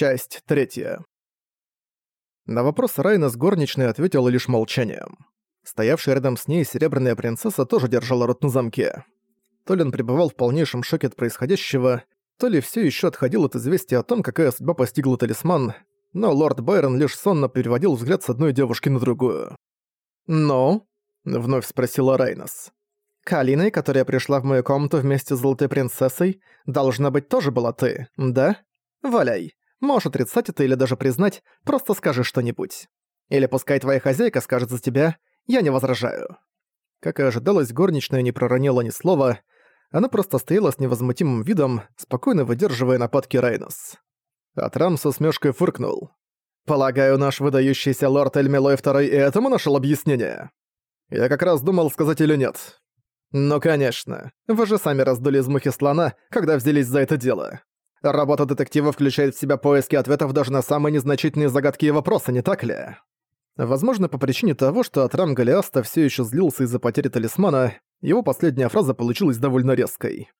Часть третья. На вопрос Райна с горничной ответила лишь молчанием. Стоявшая рядом с ней серебряная принцесса тоже держала рот на замке. То ли он пребывал в полнейшем шоке от происходящего, то ли все еще отходил от известия о том, какая судьба постигла талисман, но лорд Байрон лишь сонно переводил взгляд с одной девушки на другую. «Ну?» — вновь спросила Райнос. «Калиной, которая пришла в мою комнату вместе с Золотой Принцессой, должна быть тоже была ты, да? Валяй. Можешь отрицать это или даже признать, просто скажи что-нибудь. Или пускай твоя хозяйка скажет за тебя, я не возражаю». Как и ожидалось, горничная не проронила ни слова, она просто стояла с невозмутимым видом, спокойно выдерживая нападки Рейнос. Атрам со смешкой фыркнул. «Полагаю, наш выдающийся лорд Эльмилой II и этому нашел объяснение?» Я как раз думал, сказать или нет. «Ну, конечно. Вы же сами раздули из мухи слона, когда взялись за это дело. Работа детектива включает в себя поиски ответов даже на самые незначительные загадки и вопросы, не так ли?» Возможно, по причине того, что Атрам Голиаста все еще злился из-за потери талисмана, его последняя фраза получилась довольно резкой.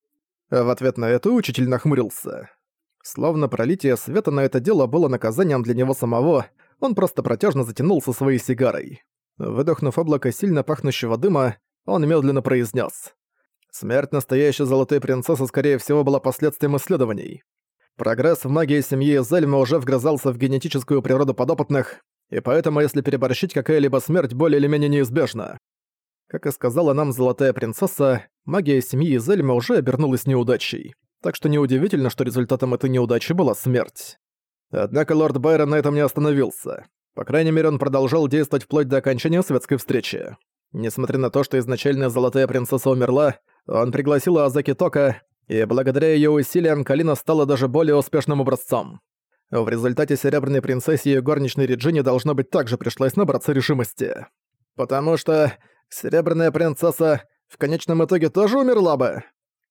В ответ на это учитель нахмурился. Словно пролитие света на это дело было наказанием для него самого, он просто протяжно затянулся своей сигарой. Выдохнув облако сильно пахнущего дыма, он медленно произнес: «Смерть настоящей золотой принцессы, скорее всего, была последствием исследований. Прогресс в магии семьи Зельма уже вгрызался в генетическую природу подопытных, и поэтому, если переборщить, какая-либо смерть более или менее неизбежна. Как и сказала нам Золотая Принцесса, магия семьи Зельма уже обернулась неудачей, так что неудивительно, что результатом этой неудачи была смерть. Однако лорд Байрон на этом не остановился. По крайней мере, он продолжал действовать вплоть до окончания светской встречи. Несмотря на то, что изначально Золотая Принцесса умерла, он пригласил Азаки Тока, и благодаря ее усилиям Калина стала даже более успешным образцом. В результате Серебряной Принцессе и горничной Реджине должно быть также пришлось набраться решимости. Потому что Серебряная Принцесса в конечном итоге тоже умерла бы?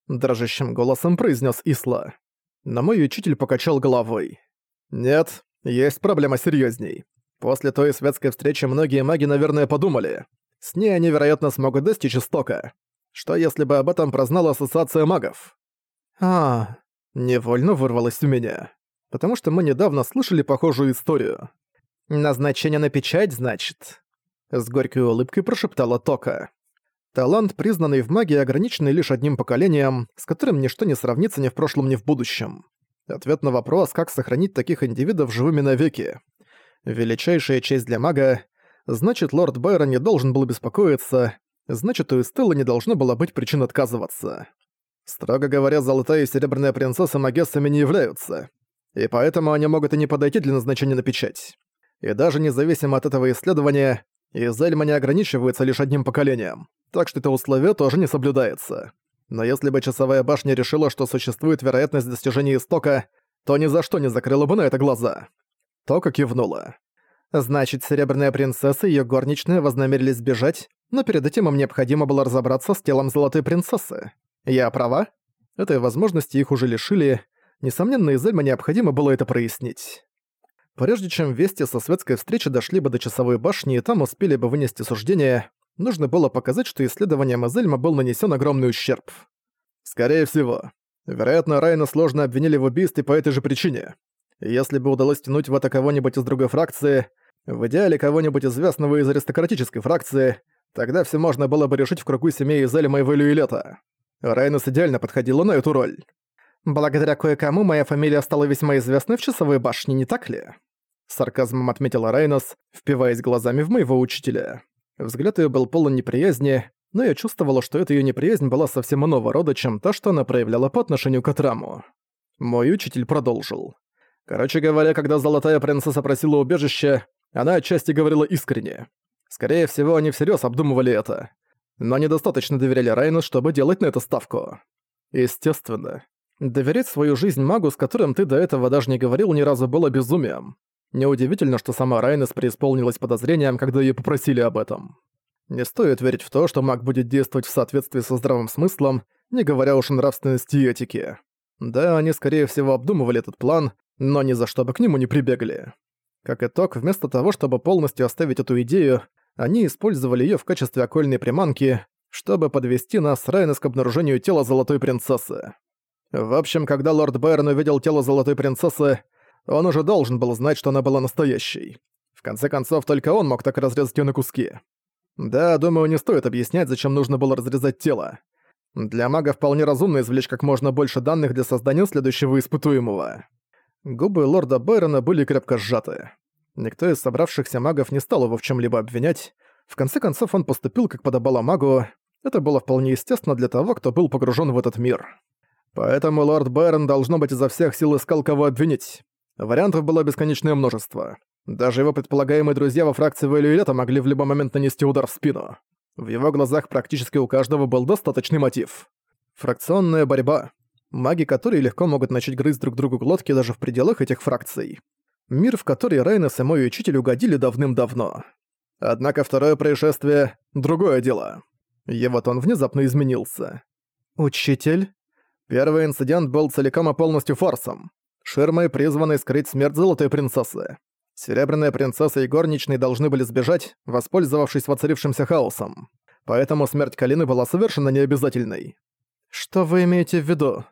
Дрожащим голосом произнес Исла. Но мой учитель покачал головой. Нет, есть проблема серьезней. После той светской встречи многие маги, наверное, подумали. С ней они, вероятно, смогут достичь истока. Что если бы об этом прознала Ассоциация магов? А, невольно вырвалось у меня потому что мы недавно слышали похожую историю. «Назначение на печать, значит?» С горькой улыбкой прошептала Тока. Талант, признанный в магии, ограниченный лишь одним поколением, с которым ничто не сравнится ни в прошлом, ни в будущем. Ответ на вопрос, как сохранить таких индивидов живыми навеки. Величайшая честь для мага. Значит, лорд Байрон не должен был беспокоиться. Значит, у Эстеллы не должно было быть причин отказываться. Строго говоря, золотая и серебряная принцесса магессами не являются и поэтому они могут и не подойти для назначения на печать. И даже независимо от этого исследования, Изельма не ограничивается лишь одним поколением, так что это условие тоже не соблюдается. Но если бы часовая башня решила, что существует вероятность достижения истока, то ни за что не закрыла бы на это глаза. Тока кивнула. Значит, Серебряная Принцесса и её горничная вознамерились сбежать, но перед этим им необходимо было разобраться с телом Золотой Принцессы. Я права? Этой возможности их уже лишили, Несомненно, Изельма необходимо было это прояснить. Прежде чем вести со светской встречи дошли бы до часовой башни и там успели бы вынести суждение, нужно было показать, что исследованием Изельма был нанесен огромный ущерб. Скорее всего. Вероятно, Райна сложно обвинили в убийстве по этой же причине. Если бы удалось тянуть в это кого-нибудь из другой фракции, в идеале кого-нибудь известного из аристократической фракции, тогда все можно было бы решить в кругу семей Изельма и Вэлюилета. Райнус идеально подходила на эту роль. Благодаря кое-кому моя фамилия стала весьма известной в часовой башне, не так ли?» С сарказмом отметила Райнос, впиваясь глазами в моего учителя. Взгляд её был полон неприязни, но я чувствовала, что эта её неприязнь была совсем иного рода, чем та, что она проявляла по отношению к Атраму. Мой учитель продолжил. Короче говоря, когда Золотая Принцесса просила убежище, она отчасти говорила искренне. Скорее всего, они всерьёз обдумывали это. Но недостаточно доверяли Райну, чтобы делать на это ставку. Естественно. Доверять свою жизнь магу, с которым ты до этого даже не говорил ни разу, было безумием. Неудивительно, что сама Райнес преисполнилась подозрением, когда ее попросили об этом. Не стоит верить в то, что маг будет действовать в соответствии со здравым смыслом, не говоря уж о нравственности и этике. Да, они, скорее всего, обдумывали этот план, но ни за что бы к нему не прибегли. Как итог, вместо того, чтобы полностью оставить эту идею, они использовали ее в качестве окольной приманки, чтобы подвести нас Райнес к обнаружению тела Золотой Принцессы. В общем, когда лорд Байрон увидел тело Золотой Принцессы, Он уже должен был знать, что она была настоящей. В конце концов, только он мог так разрезать её на куски. Да, думаю, не стоит объяснять, зачем нужно было разрезать тело. Для мага вполне разумно извлечь как можно больше данных для создания следующего испытуемого. Губы лорда Байрона были крепко сжаты. Никто из собравшихся магов не стал его в чем либо обвинять. В конце концов, он поступил, как подобало магу. Это было вполне естественно для того, кто был погружен в этот мир. Поэтому лорд Байрон, должно быть, изо всех сил искал кого обвинить. Вариантов было бесконечное множество. Даже его предполагаемые друзья во фракции Вэлюэлета могли в любой момент нанести удар в спину. В его глазах практически у каждого был достаточный мотив. Фракционная борьба. Маги, которые легко могут начать грызть друг другу глотки даже в пределах этих фракций. Мир, в который Райнес и мой учитель угодили давным-давно. Однако второе происшествие — другое дело. И вот он внезапно изменился. «Учитель?» Первый инцидент был целиком и полностью форсом. Ширмой, призванной скрыть смерть Золотой Принцессы. Серебряная принцесса и горничные должны были сбежать, воспользовавшись воцарившимся хаосом. Поэтому смерть Калины была совершенно необязательной. Что вы имеете в виду?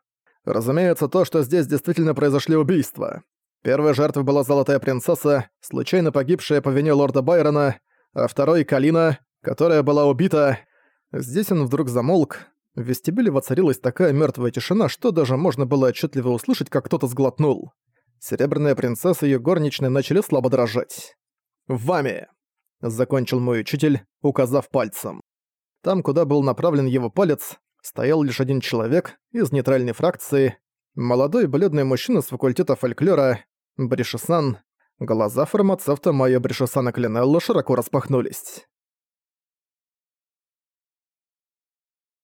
Разумеется, то, что здесь действительно произошли убийства. Первой жертвой была Золотая Принцесса, случайно погибшая по вине лорда Байрона, а второй — Калина, которая была убита. Здесь он вдруг замолк. В вестибюле воцарилась такая мертвая тишина, что даже можно было отчетливо услышать, как кто-то сглотнул. Серебряная принцесса и её горничные начали слабо дрожать. «Вами!» — закончил мой учитель, указав пальцем. Там, куда был направлен его палец, стоял лишь один человек из нейтральной фракции, молодой бледный мужчина с факультета фольклора, Бришесан. Глаза фармацевта Майя Бришесана Клинелла широко распахнулись.